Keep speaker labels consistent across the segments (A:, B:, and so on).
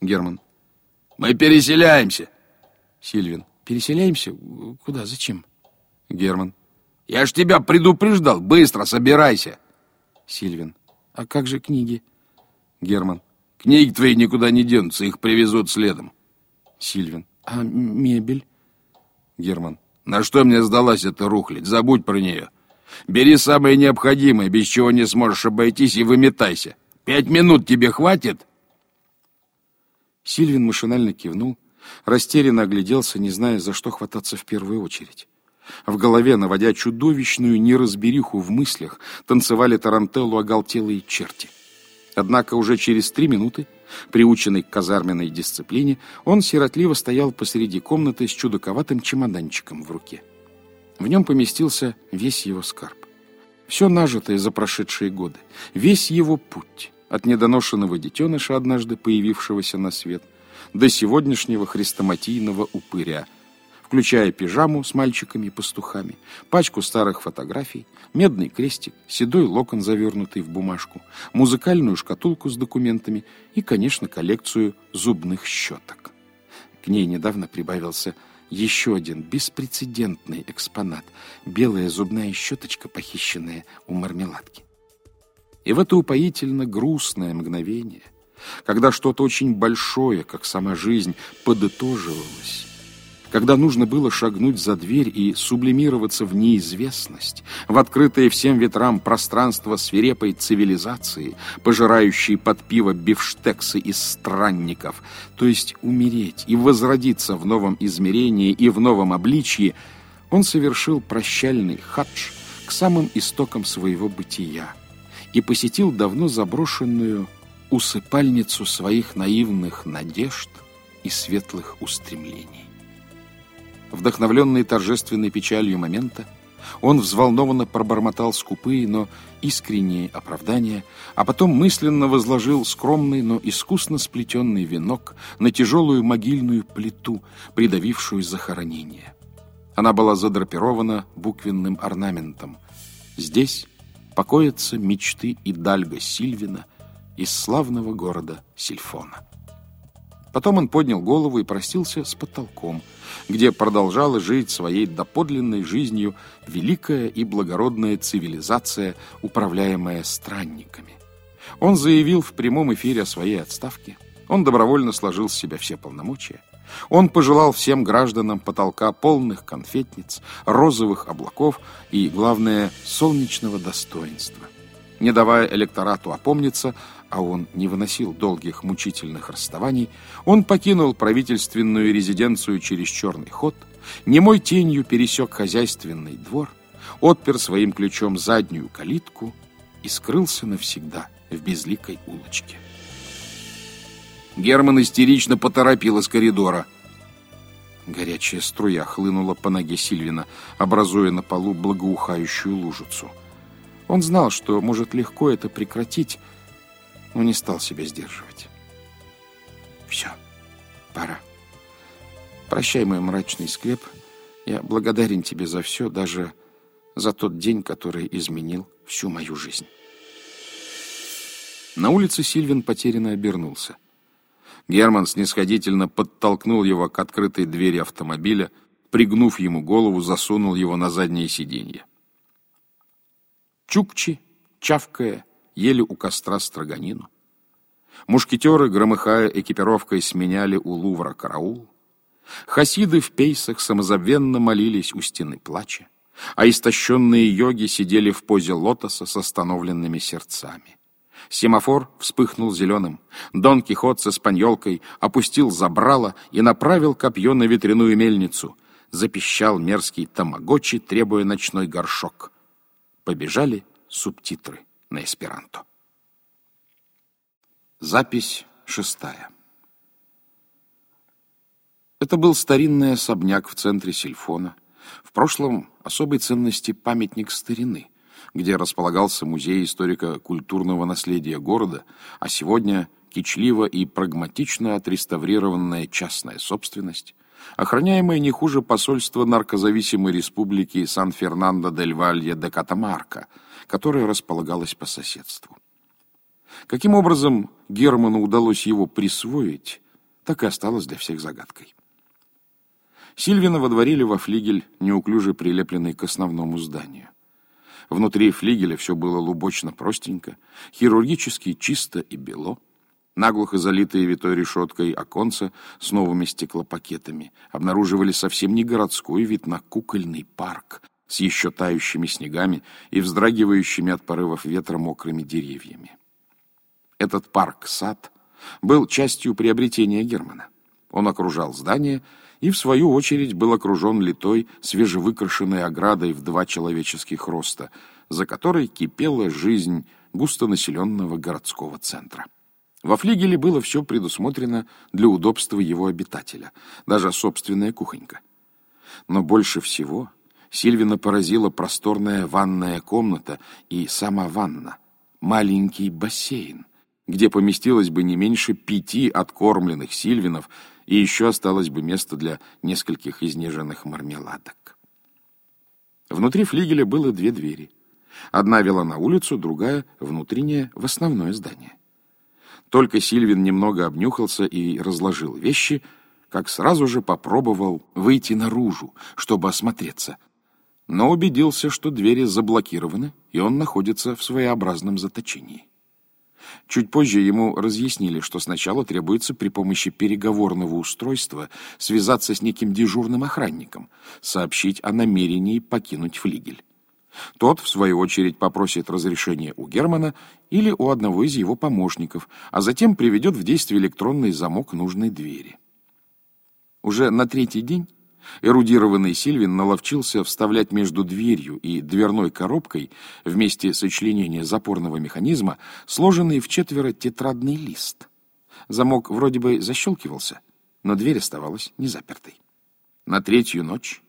A: Герман.
B: Мы переселяемся.
A: Сильвин. Переселяемся? Куда? Зачем? Герман.
B: Я ж тебя предупреждал. Быстро собирайся.
A: Сильвин. А как же книги? Герман.
B: Книги твои никуда не денутся, их привезут следом.
A: Сильвин. А мебель? Герман.
B: На что мне сдалась эта рухлядь? Забудь про нее. Бери самое необходимое, без чего не сможешь обойтись, и выметайся. Пять минут тебе хватит?
A: Сильвин машинально кивнул, растерянно огляделся, не зная, за что хвататься в первую очередь. В голове, наводя чудовищную неразбериху в мыслях, танцевали тарантеллу оголтелые черти. Однако уже через три минуты, приученный к казарменной дисциплине, он сиротливо стоял посреди комнаты с чудаковатым чемоданчиком в руке. В нем поместился весь его скарб. Все нажитое за прошедшие годы, весь его путь, от недоношенного детеныша, однажды появившегося на свет, до сегодняшнего хрестоматийного упыря, включая пижаму с мальчиками-пастухами, пачку старых фотографий, медный крестик, седой локон, завернутый в бумажку, музыкальную шкатулку с документами и, конечно, коллекцию зубных щеток. К ней недавно прибавился еще один беспрецедентный экспонат — белая зубная щеточка, похищенная у мармеладки. И в это упоительно грустное мгновение, когда что-то очень большое, как сама жизнь, подытоживалось, когда нужно было шагнуть за дверь и сублимироваться в неизвестность, в открытое всем ветрам пространство свирепой цивилизации, пожирающей под пиво бифштексы из странников, то есть умереть и возродиться в новом измерении и в новом обличье, он совершил прощальный хадж к самым истокам своего бытия и посетил давно заброшенную усыпальницу своих наивных надежд и светлых устремлений. Вдохновленный торжественной печалью момента, он взволнованно пробормотал скупые, но искренние оправдания, а потом мысленно возложил скромный, но искусно сплетенный венок на тяжелую могильную плиту, придавившую захоронение. Она была задрапирована буквенным орнаментом. Здесь покоятся мечты и Дальга Сильвина из славного города Сильфона. Потом он поднял голову и простился с потолком, где продолжала жить своей доподлинной жизнью великая и благородная цивилизация, управляемая странниками. Он заявил в прямом эфире о своей отставке. Он добровольно сложил с себя все полномочия. Он пожелал всем гражданам потолка полных конфетниц, розовых облаков и, главное, солнечного достоинства. Не давая электорату опомниться, а он не выносил долгих мучительных расставаний, он покинул правительственную резиденцию через черный ход, немой тенью пересек хозяйственный двор, отпер своим ключом заднюю калитку и скрылся навсегда в безликой улочке.
B: Герман истерично поторопил из коридора.
A: Горячая струя хлынула по ноге Сильвина, образуя на полу благоухающую лужицу. Он знал, что может легко это прекратить, но не стал себя сдерживать. Все, пора. Прощай, мой мрачный склеп. Я благодарен тебе за все, даже за тот день, который изменил всю мою жизнь. На улице Сильвин потерянно обернулся.
B: Герман снисходительно подтолкнул его к открытой двери автомобиля, пригнув ему голову, засунул его на заднее сиденье.
A: Чукчи, чавкая, ели у костра строганину. Мушкетеры, громыхая экипировкой, сменяли у Лувра караул. Хасиды в пейсах самозабвенно молились у стены плача, а истощенные йоги сидели в позе лотоса с остановленными сердцами. Семафор вспыхнул зеленым. Дон Кихот с испаньолкой опустил забрало и направил копье на ветряную мельницу. Запищал мерзкий тамагочи, требуя ночной горшок. Побежали субтитры на эсперанто. Запись шестая. Это был старинный особняк в центре Сильфона. В прошлом особой ценности памятник старины — где располагался музей историко-культурного наследия города, а сегодня кичливо и прагматично отреставрированная частная собственность, охраняемая не хуже посольства наркозависимой республики Сан-Фернандо-дель-Валье де Катамарка, которое располагалось по соседству. Каким образом Герману удалось его присвоить, так и осталось для всех загадкой. Сильвина водворили во флигель, неуклюже прилепленный к основному зданию. Внутри флигеля все было лубочно простенько, хирургически чисто и бело. Наглухо залитые витой решеткой оконца с новыми стеклопакетами обнаруживали совсем не городской вид на кукольный парк с еще тающими снегами и вздрагивающими от порывов ветра мокрыми деревьями. Этот парк-сад был частью приобретения Германа. Он окружал здание и, в свою очередь, был окружен литой свежевыкрашенной оградой в два человеческих роста, за которой кипела жизнь густонаселенного городского центра. Во флигеле было все предусмотрено для удобства его обитателя, даже собственная кухонька. Но больше всего Сильвина поразила просторная ванная комната и сама ванна, маленький бассейн, где поместилось бы не меньше пяти откормленных сильвинов, и еще осталось бы место для нескольких изнеженных мармеладок. Внутри флигеля было две двери. Одна вела на улицу, другая — внутренняя, в основное здание. Только Сильвин немного обнюхался и разложил вещи, как сразу же попробовал выйти наружу, чтобы осмотреться, но убедился, что двери заблокированы, и он находится в своеобразном заточении. Чуть позже ему разъяснили, что сначала требуется при помощи переговорного устройства связаться с неким дежурным охранником, сообщить о намерении покинуть флигель. Тот, в свою очередь, попросит разрешения у Германа или у одного из его помощников, а затем приведет в действие электронный замок нужной двери. Уже на третий день Эрудированный Сильвин наловчился вставлять между дверью и дверной коробкой вместе сочленения запорного механизма сложенный в четверо тетрадный лист. Замок вроде бы защелкивался, но дверь оставалась незапертой. На третью ночь,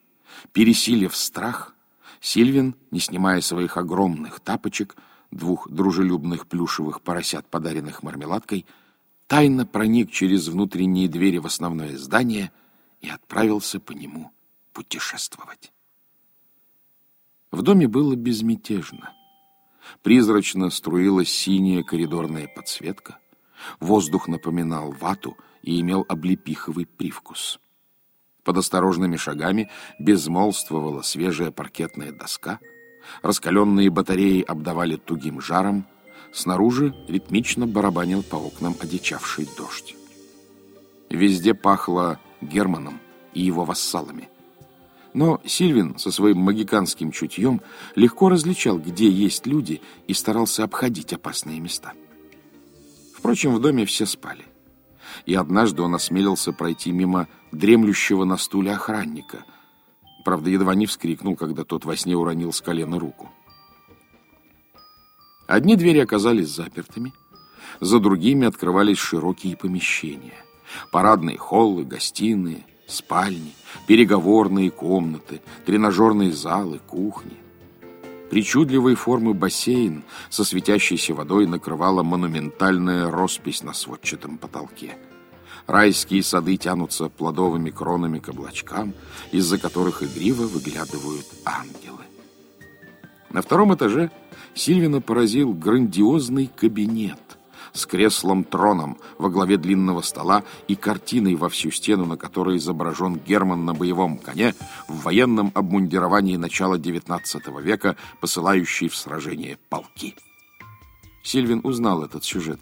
A: пересилив страх, Сильвин, не снимая своих огромных тапочек, двух дружелюбных плюшевых поросят, подаренных мармеладкой, тайно проник через внутренние двери в основное здание — и отправился по нему путешествовать. В доме было безмятежно. Призрачно струилась синяя коридорная подсветка. Воздух напоминал вату и имел облепиховый привкус. Под осторожными шагами безмолвствовала свежая паркетная доска. Раскаленные батареи обдавали тугим жаром. Снаружи ритмично барабанил по окнам одичавший дождь. Везде пахло Германом и его вассалами. Но Сильвин со своим магиканским чутьем легко различал, где есть люди, и старался обходить опасные места. Впрочем, в доме все спали. И однажды он осмелился пройти мимо дремлющего на стуле охранника. Правда, едва не вскрикнул, когда тот во сне уронил с колена руку. Одни двери оказались запертыми, за другими открывались широкие помещения — Парадные холлы, гостиные, спальни, переговорные комнаты, тренажерные залы, кухни. Причудливой формы бассейн со светящейся водой накрывала монументальная роспись на сводчатом потолке. Райские сады тянутся плодовыми кронами к облачкам, из-за которых игриво выглядывают ангелы. На втором этаже Сильвина поразил грандиозный кабинет, с креслом-троном во главе длинного стола и картиной во всю стену, на которой изображен Герман на боевом коне в военном обмундировании начала XIX века, посылающий в сражение полки. Сильвин узнал этот сюжет.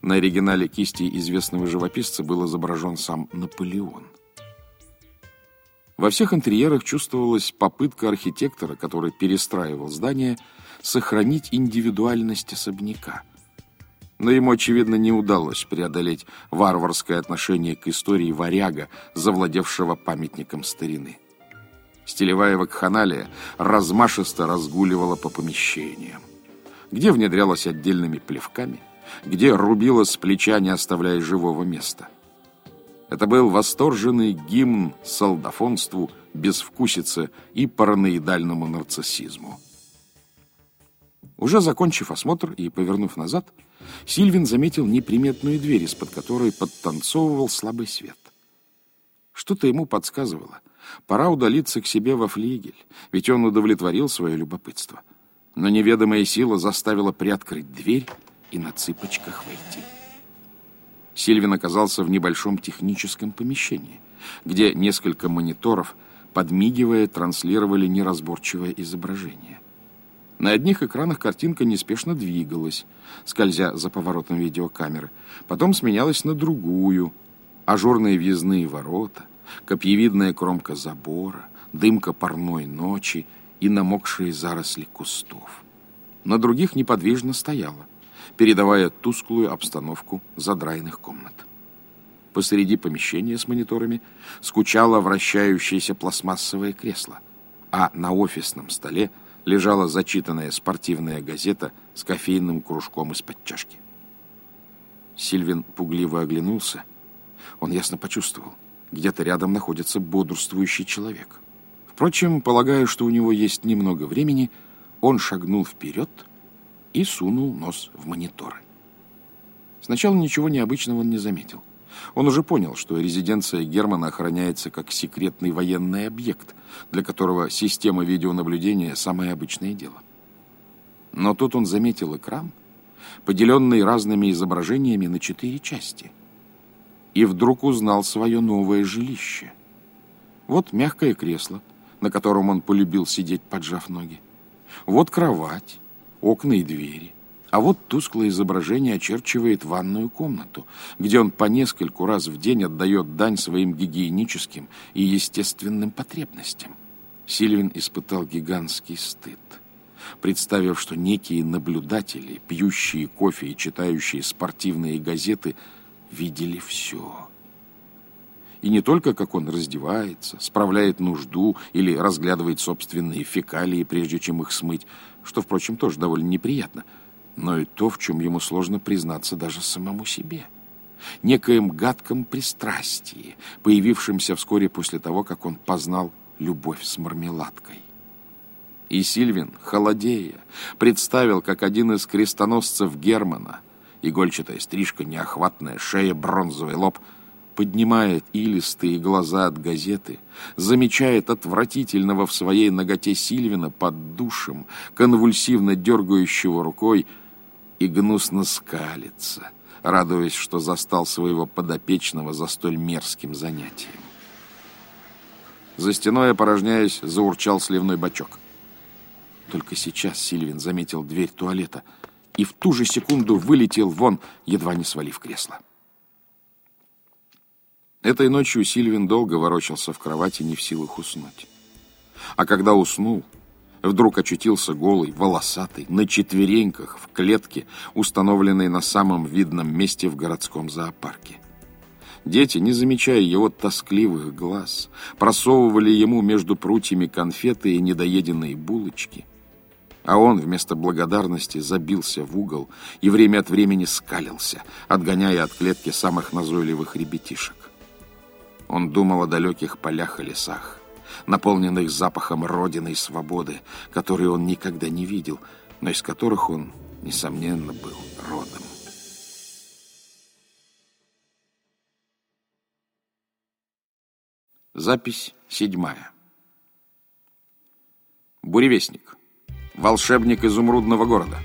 A: На оригинале кисти известного живописца был изображен сам Наполеон. Во всех интерьерах чувствовалась попытка архитектора, который перестраивал здание, сохранить индивидуальность особняка – но ему, очевидно, не удалось преодолеть варварское отношение к истории варяга, завладевшего памятником старины. Стилевая вакханалия размашисто разгуливала по помещениям, где внедрялась отдельными плевками, где рубила с плеча, не оставляя живого места. Это был восторженный гимн солдафонству, безвкусице и параноидальному нарциссизму. Уже закончив осмотр и повернув назад, Сильвин заметил неприметную дверь, из-под которой подтанцовывал слабый свет. Что-то ему подсказывало. Пора удалиться к себе во флигель, ведь он удовлетворил свое любопытство. Но неведомая сила заставила приоткрыть дверь и на цыпочках войти. Сильвин оказался в небольшом техническом помещении, где несколько мониторов, подмигивая, транслировали неразборчивое изображение. На одних экранах картинка неспешно двигалась, скользя за поворотом видеокамеры. Потом сменялась на другую. Ажурные въездные ворота, копьевидная кромка забора, дымка парной ночи и намокшие заросли кустов. На других неподвижно стояла, передавая тусклую обстановку задрайных комнат. Посреди помещения с мониторами скучало вращающееся пластмассовое кресло, а на офисном столе – лежала зачитанная спортивная газета с кофейным кружком из-под чашки. Сильвин пугливо оглянулся. Он ясно почувствовал, где-то рядом находится бодрствующий человек. Впрочем, полагая, что у него есть немного времени, он шагнул вперед и сунул нос в мониторы. Сначала ничего необычного он не заметил. Он уже понял, что резиденция Германа охраняется как секретный военный объект, для которого система видеонаблюдения – самое обычное дело. Но тут он заметил экран, поделенный разными изображениями на четыре части, и вдруг узнал свое новое жилище. Вот мягкое кресло, на котором он полюбил сидеть, поджав ноги. Вот кровать, окна и двери – а вот тусклое изображение очерчивает ванную комнату, где он по нескольку раз в день отдает дань своим гигиеническим и естественным потребностям. Сильвин испытал гигантский стыд, представив, что некие наблюдатели, пьющие кофе и читающие спортивные газеты, видели все. И не только, как он раздевается, справляет нужду или разглядывает собственные фекалии, прежде чем их смыть, что, впрочем, тоже довольно неприятно – но и то, в чем ему сложно признаться даже самому себе. Некоем гадком пристрастии, появившемся вскоре после того, как он познал любовь с мармеладкой. И Сильвин, холодея, представил, как один из крестоносцев Германа, игольчатая стрижка, неохватная шея, бронзовый лоб, поднимает илистые глаза от газеты, замечает отвратительного в своей ноготе Сильвина под душем, конвульсивно дергающего рукой, и гнусно скалится, радуясь, что застал своего подопечного за столь мерзким занятием. За стеной, опорожняясь, заурчал сливной бачок. Только сейчас Сильвин заметил дверь туалета и в ту же секунду вылетел вон, едва не свалив кресло. Этой ночью Сильвин долго ворочался в кровати, не в силах уснуть. А когда уснул, вдруг очутился голый, волосатый, на четвереньках, в клетке, установленной на самом видном месте в городском зоопарке. Дети, не замечая его тоскливых глаз, просовывали ему между прутьями конфеты и недоеденные булочки. А он вместо благодарности забился в угол и время от времени скалился, отгоняя от клетки самых назойливых ребятишек. Он думал о далеких полях и лесах, наполненных запахом родины и свободы, которые он никогда не видел, но из которых он, несомненно, был родом. Запись седьмая. Буревестник. Волшебник изумрудного города.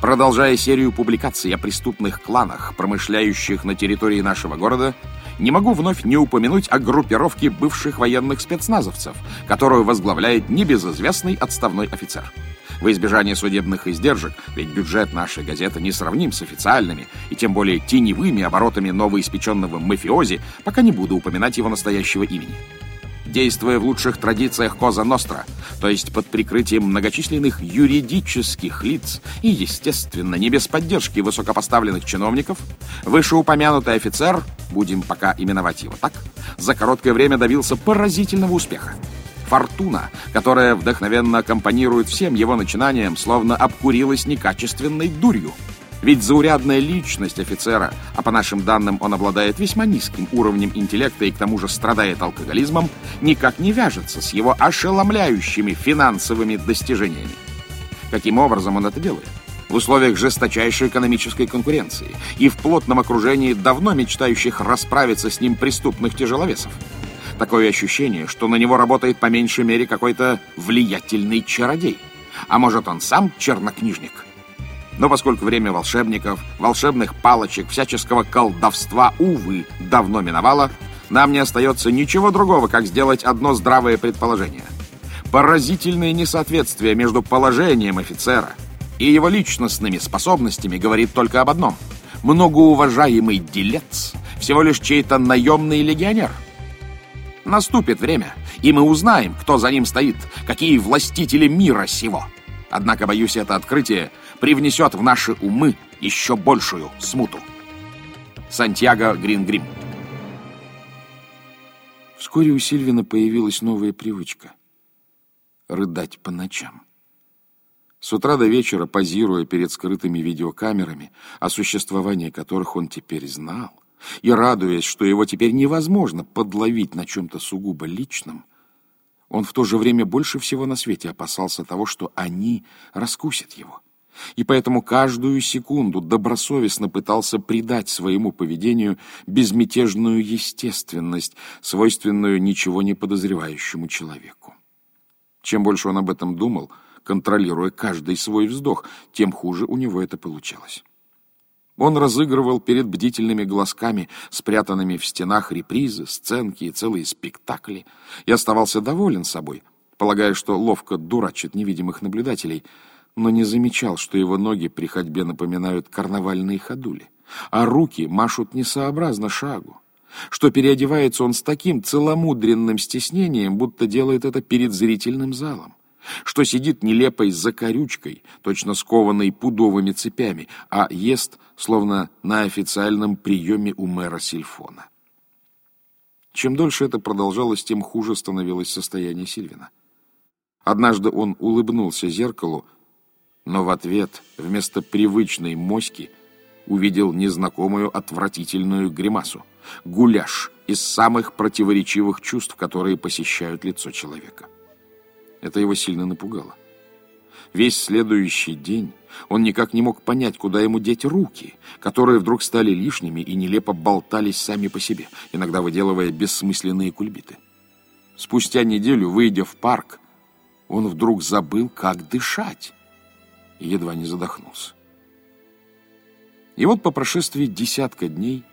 A: Продолжая серию публикаций о преступных кланах, промышляющих на территории нашего города, не могу вновь не упомянуть о группировке бывших военных спецназовцев, которую возглавляет небезызвестный отставной офицер. В избежание судебных издержек, ведь бюджет нашей газеты не сравним с официальными и тем более теневыми оборотами новоиспеченного мафиози, пока не буду упоминать его настоящего имени действуя в лучших традициях Коза Ностра, то есть под прикрытием многочисленных юридических лиц и, естественно, не без поддержки высокопоставленных чиновников, вышеупомянутый офицер, будем пока именовать его так, за короткое время добился поразительного успеха. Фортуна, которая вдохновенно аккомпанирует всем его начинаниям, словно обкурилась некачественной дурью – ведь заурядная личность офицера, а по нашим данным он обладает весьма низким уровнем интеллекта и к тому же страдает алкоголизмом, никак не вяжется с его ошеломляющими финансовыми достижениями. Каким образом он это делает? В условиях жесточайшей экономической конкуренции и в плотном окружении давно мечтающих расправиться с ним преступных тяжеловесов. Такое ощущение, что на него работает по меньшей мере какой-то влиятельный чародей. А может, он сам чернокнижник –
B: Но поскольку время волшебников, волшебных палочек, всяческого колдовства, увы, давно миновало, нам не остается ничего другого, как сделать одно здравое предположение. Поразительное несоответствие между положением офицера и его личностными способностями говорит только об одном. Многоуважаемый делец всего лишь чей-то наемный легионер. Наступит время, и мы узнаем, кто за ним стоит, какие властители мира сего. Однако, боюсь, это открытие привнесет в наши умы еще большую смуту. Сантьяго Грингрим
A: Вскоре у Сильвина появилась новая привычка — рыдать по ночам. С утра до вечера, позируя перед скрытыми видеокамерами, о существовании которых он теперь знал, и радуясь, что его теперь невозможно подловить на чем-то сугубо личном, он в то же время больше всего на свете опасался того, что они раскусят его. И поэтому каждую секунду добросовестно пытался придать своему поведению безмятежную естественность, свойственную ничего не подозревающему человеку. Чем больше он об этом думал, контролируя каждый свой вздох, тем хуже у него это получалось. Он разыгрывал перед бдительными глазками, спрятанными в стенах репризы, сценки и целые спектакли, и оставался доволен собой, полагая, что ловко дурачит невидимых наблюдателей, но не замечал, что его ноги при ходьбе напоминают карнавальные ходули, а руки машут несообразно шагу, что переодевается он с таким целомудренным стеснением, будто делает это перед зрительным залом что сидит нелепой закорючкой, точно скованной пудовыми цепями, а ест, словно на официальном приеме у мэра Сильфона. Чем дольше это продолжалось, тем хуже становилось состояние Сильвина. Однажды он улыбнулся зеркалу, но в ответ вместо привычной моськи увидел незнакомую отвратительную гримасу — гуляш из самых противоречивых чувств, которые посещают лицо человека. Это его сильно напугало. Весь следующий день он никак не мог понять, куда ему деть руки, которые вдруг стали лишними и нелепо болтались сами по себе, иногда выделывая бессмысленные кульбиты. Спустя неделю, выйдя в парк, он вдруг забыл, как дышать, и едва не задохнулся. И вот по прошествии десятка дней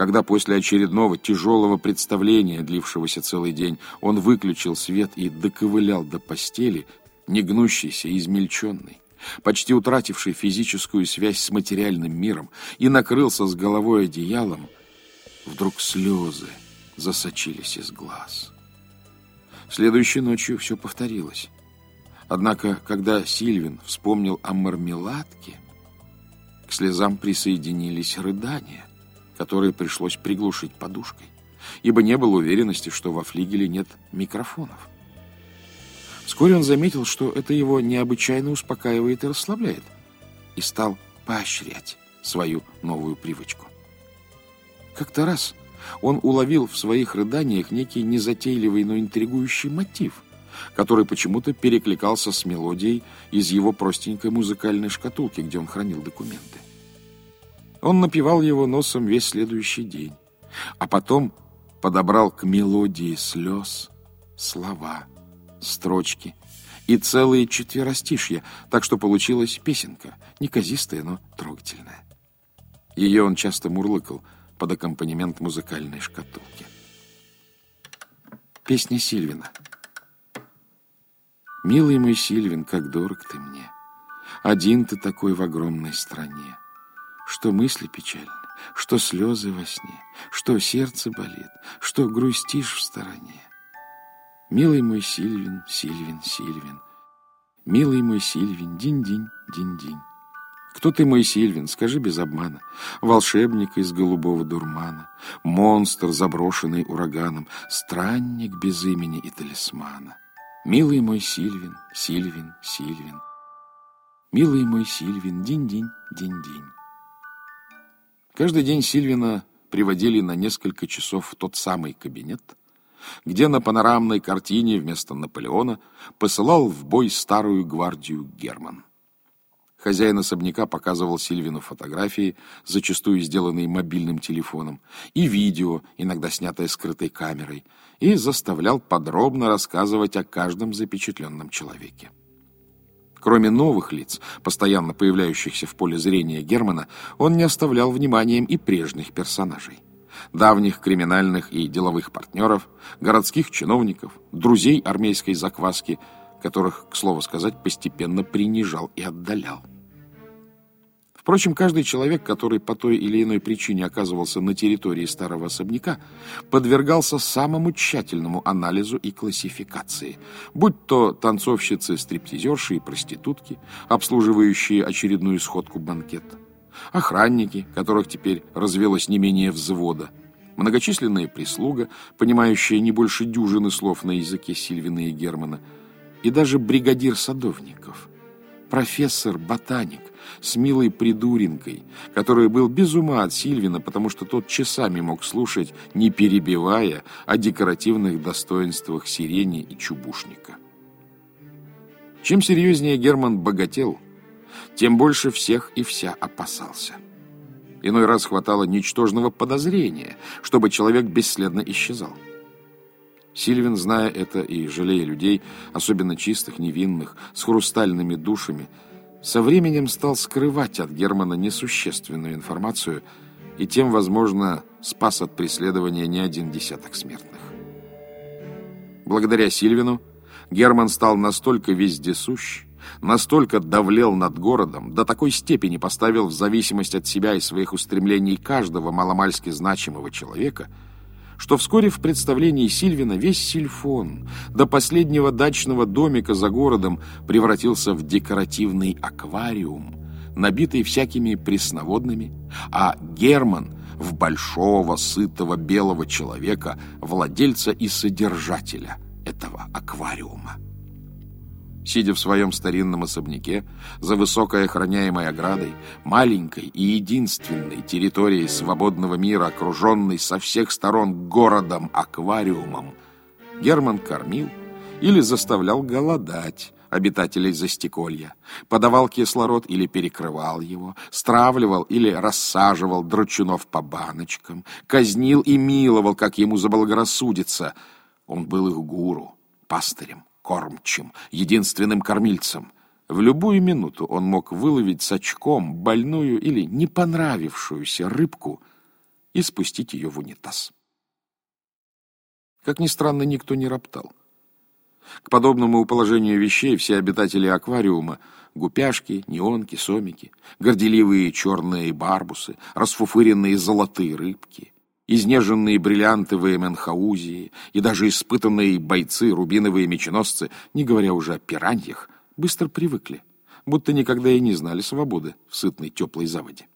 A: когда после очередного тяжелого представления, длившегося целый день, он выключил свет и доковылял до постели, негнущийся и измельченный, почти утративший физическую связь с материальным миром, и накрылся с головой одеялом, вдруг слезы засочились из глаз. Следующей ночью все повторилось. Однако, когда Сильвин вспомнил о мармеладке, к слезам присоединились рыдания которые пришлось приглушить подушкой, ибо не было уверенности, что во флигеле нет микрофонов. Вскоре он заметил, что это его необычайно успокаивает и расслабляет, и стал поощрять свою новую привычку. Как-то раз он уловил в своих рыданиях некий незатейливый, но интригующий мотив, который почему-то перекликался с мелодией из его простенькой музыкальной шкатулки, где он хранил документы. Он напевал его носом весь следующий день, а потом подобрал к мелодии слез слова, строчки и целые четверостишья, так что получилась песенка, неказистая, но трогательная. Ее он часто мурлыкал под аккомпанемент музыкальной шкатулки. Песня Сильвина. «Милый мой Сильвин, как дорог ты мне! Один ты такой в огромной стране!» что мысли печальны, что слезы во сне, что сердце болит, что грустишь в стороне. Милый мой Сильвин, Сильвин, Сильвин, Милый мой Сильвин, динь-динь, динь-динь. Кто ты, мой Сильвин, скажи без обмана. Волшебник из голубого дурмана, монстр, заброшенный ураганом, странник без имени и талисмана. Милый мой Сильвин, Сильвин, Сильвин, Милый мой Сильвин, динь-динь, динь-динь. Каждый день Сильвина приводили на несколько часов в тот самый кабинет, где на панорамной картине вместо Наполеона посылал в бой старую гвардию Герман. Хозяин особняка показывал Сильвину фотографии, зачастую сделанные мобильным телефоном, и видео, иногда снятое скрытой камерой, и заставлял подробно рассказывать о каждом запечатленном человеке. Кроме новых лиц, постоянно появляющихся в поле зрения Германа, он не оставлял вниманием и прежних персонажей. Давних криминальных и деловых партнеров, городских чиновников, друзей армейской закваски, которых, к слову сказать, постепенно принижал и отдалял. Впрочем, каждый человек, который по той или иной причине оказывался на территории старого особняка, подвергался самому тщательному анализу и классификации, будь то танцовщицы, стриптизерши и проститутки, обслуживающие очередную сходку банкета, охранники, которых теперь развелось не менее взвода, многочисленная прислуга, понимающая не больше дюжины слов на языке Сильвина и Германа, и даже бригадир садовников, профессор-ботаник, с милой придуринкой, который был без ума от Сильвина, потому что тот часами мог слушать, не перебивая, о декоративных достоинствах сирени и чубушника. Чем серьезнее Герман богател, тем больше всех и вся опасался. Иной раз хватало ничтожного подозрения, чтобы человек бесследно исчезал. Сильвин, зная это и жалея людей, особенно чистых, невинных, с хрустальными душами, со временем стал скрывать от Германа несущественную информацию и тем, возможно, спас от преследования не один десяток смертных. Благодаря Сильвину Герман стал настолько вездесущ, настолько давлел над городом, до такой степени поставил в зависимость от себя и своих устремлений каждого маломальски значимого человека – что вскоре в представлении Сильвина весь сильфон до последнего дачного домика за городом превратился в декоративный аквариум, набитый всякими пресноводными, а Герман в большого, сытого, белого человека, владельца и содержателя этого аквариума. Сидя в своем старинном особняке, за высокой охраняемой оградой, маленькой и единственной территорией свободного мира, окруженной со всех сторон городом-аквариумом, Герман кормил или заставлял голодать обитателей застеколья, подавал кислород или перекрывал его, стравливал или рассаживал драчунов по баночкам, казнил и миловал, как ему заблагорассудится. Он был их гуру, пастырем кормчим, единственным кормильцем. В любую минуту он мог выловить с очком больную или не понравившуюся рыбку и спустить ее в унитаз. Как ни странно, никто не роптал. К подобному положению вещей все обитатели аквариума — гупяшки, неонки, сомики, горделивые черные барбусы, расфуфыренные золотые рыбки — изнеженные бриллиантовые менхаузии и даже испытанные бойцы, рубиновые меченосцы, не говоря уже о пираньях, быстро привыкли, будто никогда и не знали свободы в сытной теплой заводе.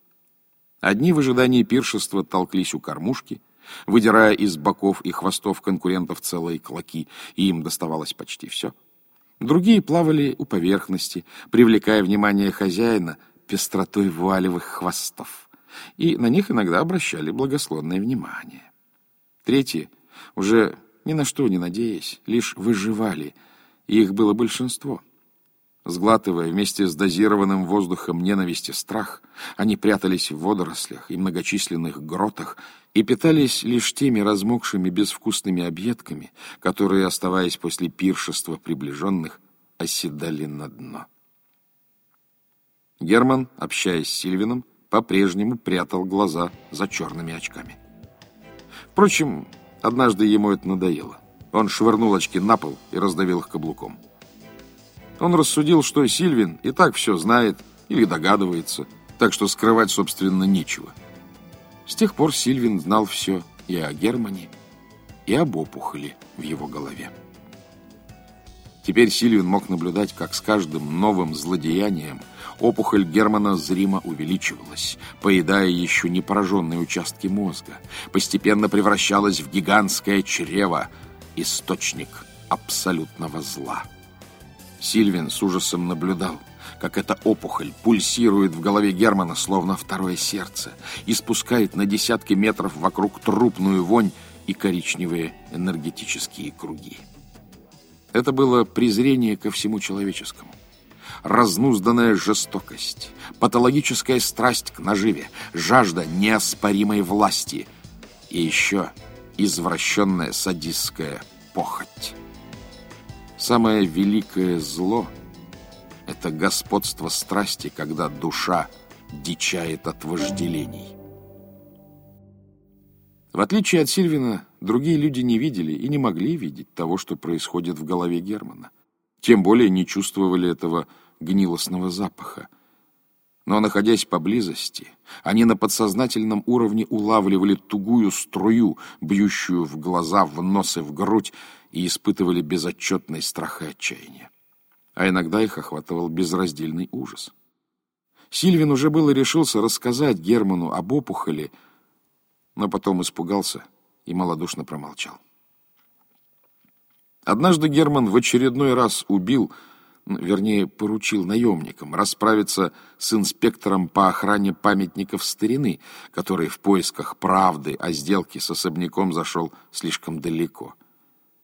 A: Одни в ожидании пиршества толклись у кормушки, выдирая из боков и хвостов конкурентов целые клоки, и им доставалось почти все. Другие плавали у поверхности, привлекая внимание хозяина пестротой вуалевых хвостов и на них иногда обращали благословное внимание. Третьи, уже ни на что не надеясь, лишь выживали, и их было большинство. Сглатывая вместе с дозированным воздухом ненависти страх, они прятались в водорослях и многочисленных гротах и питались лишь теми размокшими безвкусными объедками, которые, оставаясь после пиршества приближенных, оседали на дно. Герман, общаясь с Сильвином, по-прежнему прятал глаза за черными очками. Впрочем, однажды ему это надоело. Он швырнул очки на пол и раздавил их каблуком. Он рассудил, что Сильвин и так все знает или догадывается, так что скрывать, собственно, нечего. С тех пор Сильвин знал все и о Германе, и об опухоли в его голове. Теперь Сильвин мог наблюдать, как с каждым новым злодеянием – Опухоль Германа зримо увеличивалась, поедая еще не пораженные участки мозга, постепенно превращалась в гигантское чрево, источник абсолютного зла. Сильвин с ужасом наблюдал, как эта опухоль пульсирует в голове Германа, словно второе сердце, и спускает на десятки метров вокруг трупную вонь и коричневые энергетические круги. Это было презрение ко всему человеческому разнузданная жестокость, патологическая страсть к наживе, жажда неоспоримой власти и еще извращенная садистская похоть. Самое великое зло —
B: это господство страсти, когда душа дичает от вожделений.
A: В отличие от Сильвина, другие люди не видели и не могли видеть того, что происходит в голове Германа. Тем более не чувствовали этого гнилостного запаха. Но, находясь поблизости, они на подсознательном уровне улавливали тугую струю, бьющую в глаза, в нос и в грудь, и испытывали безотчетный страх и отчаяние. А иногда их охватывал безраздельный ужас. Сильвин уже было решился рассказать Герману об опухоли, но потом испугался и малодушно промолчал. Однажды Герман в очередной раз убил, вернее, поручил наемникам расправиться с инспектором по охране памятников старины, который в поисках правды о сделке с особняком зашел слишком далеко.